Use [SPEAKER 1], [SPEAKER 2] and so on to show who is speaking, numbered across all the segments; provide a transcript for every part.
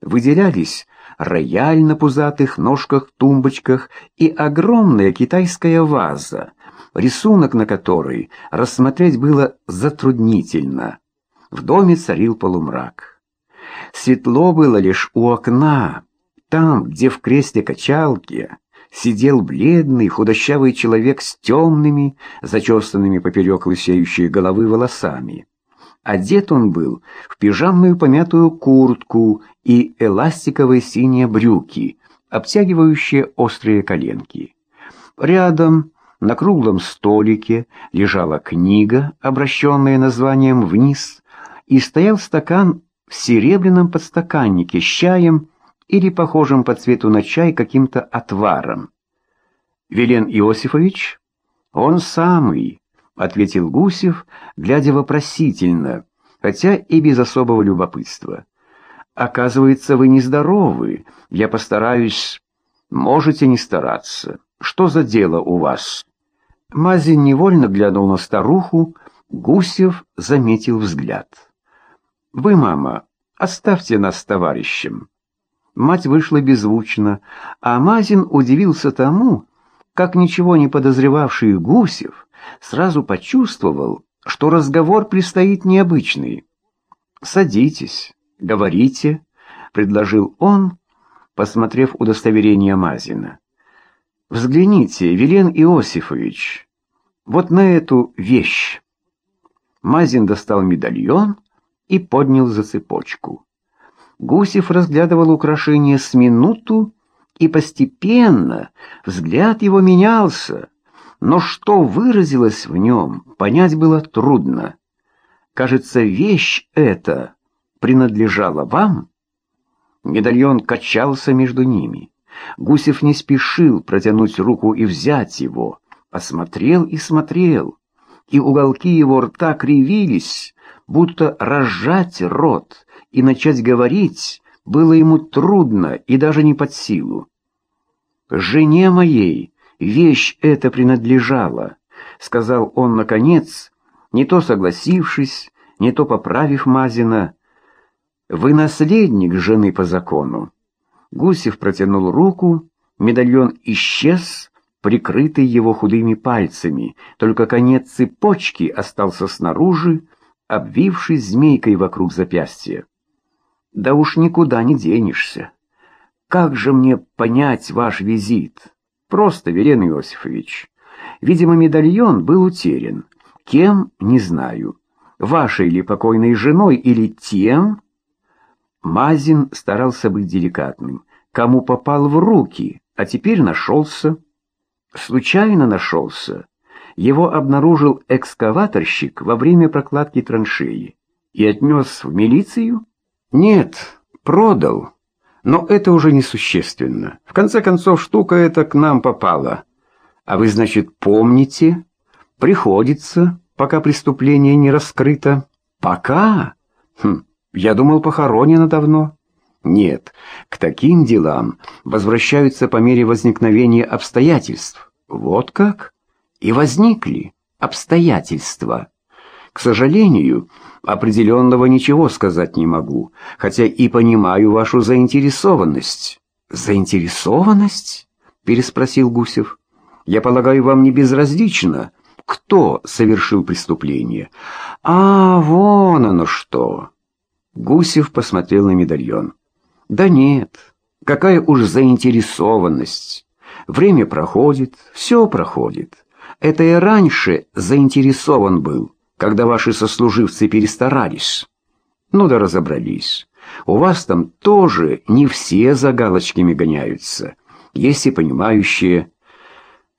[SPEAKER 1] выделялись рояль на пузатых ножках-тумбочках и огромная китайская ваза, рисунок на которой рассмотреть было затруднительно. В доме царил полумрак. Светло было лишь у окна, там, где в кресле качалки сидел бледный худощавый человек с темными, зачесанными поперек лысеющей головы волосами. Одет он был в пижамную помятую куртку и эластиковые синие брюки, обтягивающие острые коленки. Рядом на круглом столике лежала книга, обращенная названием «Вниз», и стоял стакан в серебряном подстаканнике с чаем или похожим по цвету на чай каким-то отваром. «Велен Иосифович?» «Он самый», — ответил Гусев, глядя вопросительно, хотя и без особого любопытства. «Оказывается, вы нездоровы. Я постараюсь...» «Можете не стараться. Что за дело у вас?» Мазин невольно глянул на старуху, Гусев заметил взгляд. «Вы, мама, оставьте нас товарищем». Мать вышла беззвучно, а Мазин удивился тому, как ничего не подозревавший Гусев сразу почувствовал, что разговор предстоит необычный. «Садитесь, говорите», — предложил он, посмотрев удостоверение Мазина. «Взгляните, Велен Иосифович, вот на эту вещь». Мазин достал медальон и поднял за цепочку. Гусев разглядывал украшение с минуту, и постепенно взгляд его менялся, но что выразилось в нем, понять было трудно. Кажется, вещь эта принадлежала вам? Медальон качался между ними. Гусев не спешил протянуть руку и взять его, осмотрел и смотрел, и уголки его рта кривились, будто разжать рот и начать говорить было ему трудно и даже не под силу. «Жене моей вещь эта принадлежала», — сказал он наконец, не то согласившись, не то поправив Мазина. «Вы наследник жены по закону». Гусев протянул руку, медальон исчез, прикрытый его худыми пальцами, только конец цепочки остался снаружи, обвившись змейкой вокруг запястья. Да уж никуда не денешься. Как же мне понять ваш визит? Просто, Верен Иосифович. Видимо, медальон был утерян. Кем, не знаю. Вашей или покойной женой, или тем... Мазин старался быть деликатным. Кому попал в руки, а теперь нашелся. Случайно нашелся его обнаружил экскаваторщик во время прокладки траншеи и отнес в милицию? Нет, продал. Но это уже несущественно. В конце концов, штука эта к нам попала. А вы, значит, помните? Приходится, пока преступление не раскрыто. Пока? Хм, я думал, похоронено давно. Нет, к таким делам возвращаются по мере возникновения обстоятельств. Вот как? и возникли обстоятельства. К сожалению, определенного ничего сказать не могу, хотя и понимаю вашу заинтересованность. Заинтересованность? переспросил Гусев. Я полагаю, вам не безразлично, кто совершил преступление. А, вон оно что. Гусев посмотрел на медальон. Да нет, какая уж заинтересованность. Время проходит, все проходит. Это и раньше заинтересован был, когда ваши сослуживцы перестарались. Ну да разобрались. У вас там тоже не все за галочками гоняются. Есть и понимающие.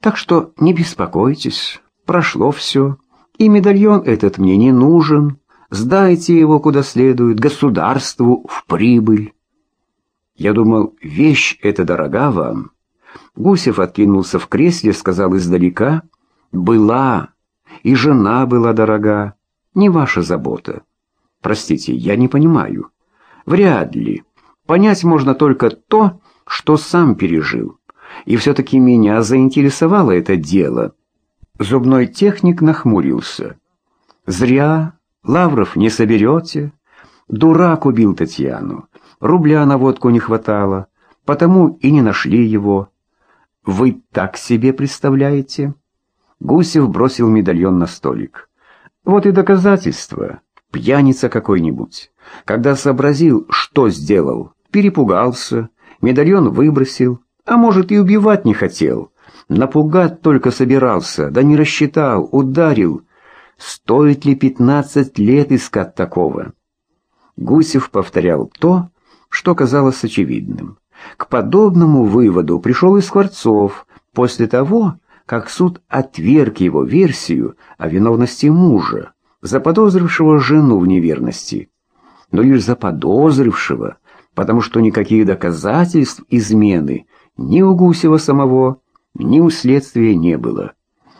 [SPEAKER 1] Так что не беспокойтесь, прошло все. И медальон этот мне не нужен. Сдайте его куда следует, государству в прибыль. Я думал, вещь эта дорога вам. Гусев откинулся в кресле, сказал издалека — была, и жена была дорога. Не ваша забота. Простите, я не понимаю. Вряд ли. Понять можно только то, что сам пережил. И все-таки меня заинтересовало это дело. Зубной техник нахмурился. Зря, Лавров не соберете. Дурак убил Татьяну. Рубля на водку не хватало, потому и не нашли его. Вы так себе представляете? Гусев бросил медальон на столик. Вот и доказательство. Пьяница какой-нибудь. Когда сообразил, что сделал, перепугался, медальон выбросил, а может и убивать не хотел. Напугать только собирался, да не рассчитал, ударил. Стоит ли пятнадцать лет искать такого? Гусев повторял то, что казалось очевидным. К подобному выводу пришел и Скворцов после того, как суд отверг его версию о виновности мужа, заподозрившего жену в неверности. Но лишь заподозрившего, потому что никаких доказательств измены ни у Гусева самого, ни у следствия не было.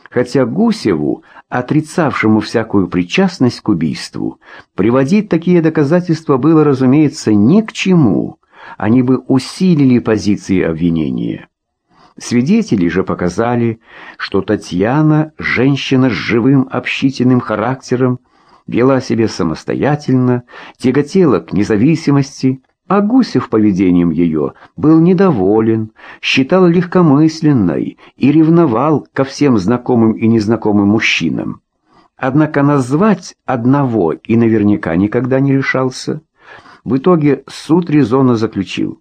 [SPEAKER 1] Хотя Гусеву, отрицавшему всякую причастность к убийству, приводить такие доказательства было, разумеется, ни к чему – они бы усилили позиции обвинения. Свидетели же показали, что Татьяна, женщина с живым общительным характером, вела себя самостоятельно, тяготела к независимости, а Гусев поведением ее был недоволен, считал легкомысленной и ревновал ко всем знакомым и незнакомым мужчинам. Однако назвать одного и наверняка никогда не решался. В итоге суд резонно заключил,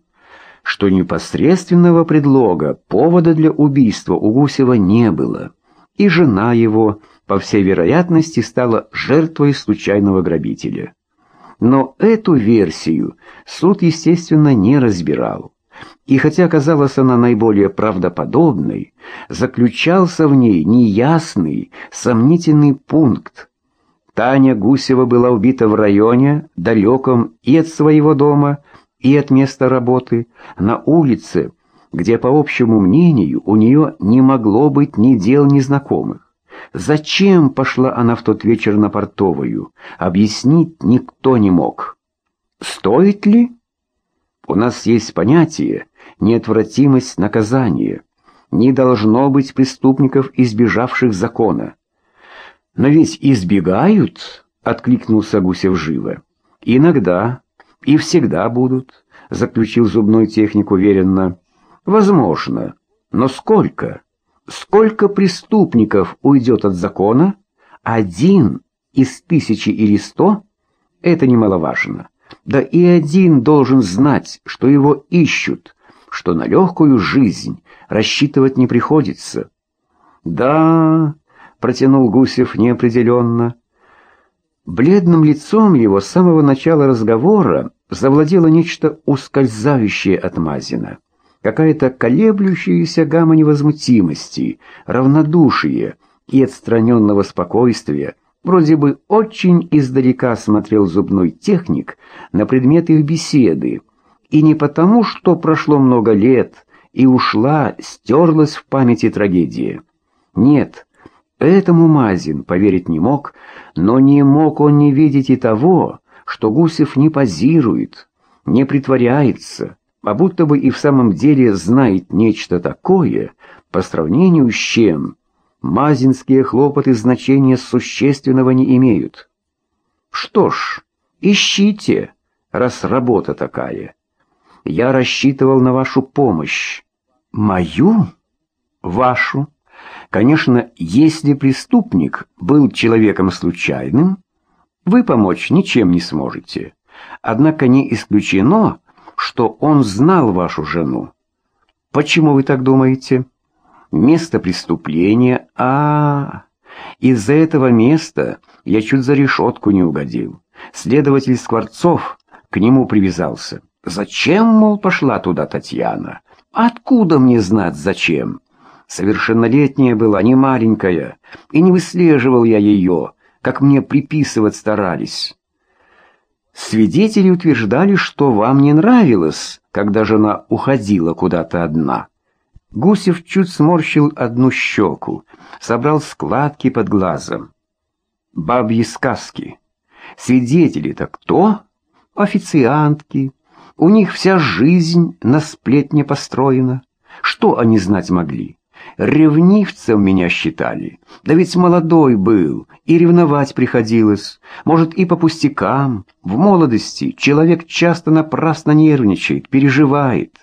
[SPEAKER 1] что непосредственного предлога, повода для убийства у Гусева не было, и жена его, по всей вероятности, стала жертвой случайного грабителя. Но эту версию суд, естественно, не разбирал. И хотя казалась она наиболее правдоподобной, заключался в ней неясный, сомнительный пункт, Таня Гусева была убита в районе, далеком и от своего дома, и от места работы, на улице, где, по общему мнению, у нее не могло быть ни дел, ни знакомых. Зачем пошла она в тот вечер на портовую, объяснить никто не мог. Стоит ли? У нас есть понятие неотвратимость наказания. Не должно быть преступников, избежавших закона. «Но ведь избегают», — откликнулся Гусев живо. «Иногда и всегда будут», — заключил зубной техник уверенно. «Возможно. Но сколько? Сколько преступников уйдет от закона? Один из тысячи или сто? Это немаловажно. Да и один должен знать, что его ищут, что на легкую жизнь рассчитывать не приходится». «Да...» протянул Гусев неопределенно. Бледным лицом его с самого начала разговора завладело нечто ускользающее от Мазина. Какая-то колеблющаяся гамма невозмутимости, равнодушие и отстраненного спокойствия. Вроде бы очень издалека смотрел зубной техник на предмет их беседы. И не потому, что прошло много лет и ушла, стерлась в памяти трагедия. Нет, Этому Мазин поверить не мог, но не мог он не видеть и того, что Гусев не позирует, не притворяется, а будто бы и в самом деле знает нечто такое, по сравнению с чем мазинские хлопоты значения существенного не имеют. Что ж, ищите, раз работа такая. Я рассчитывал на вашу помощь. Мою? Вашу? Конечно, если преступник был человеком случайным, вы помочь ничем не сможете. Однако не исключено, что он знал вашу жену. Почему вы так думаете? Место преступления... А, -а, -а. из-за этого места я чуть за решетку не угодил. Следователь Скворцов к нему привязался. Зачем, мол, пошла туда Татьяна? Откуда мне знать, зачем? Совершеннолетняя была, не маленькая, и не выслеживал я ее, как мне приписывать старались. Свидетели утверждали, что вам не нравилось, когда жена уходила куда-то одна. Гусев чуть сморщил одну щеку, собрал складки под глазом. Бабьи сказки. Свидетели-то кто? Официантки. У них вся жизнь на сплетне построена. Что они знать могли? Ревнивцем меня считали. Да ведь молодой был, и ревновать приходилось. Может, и по пустякам. В молодости человек часто напрасно нервничает, переживает.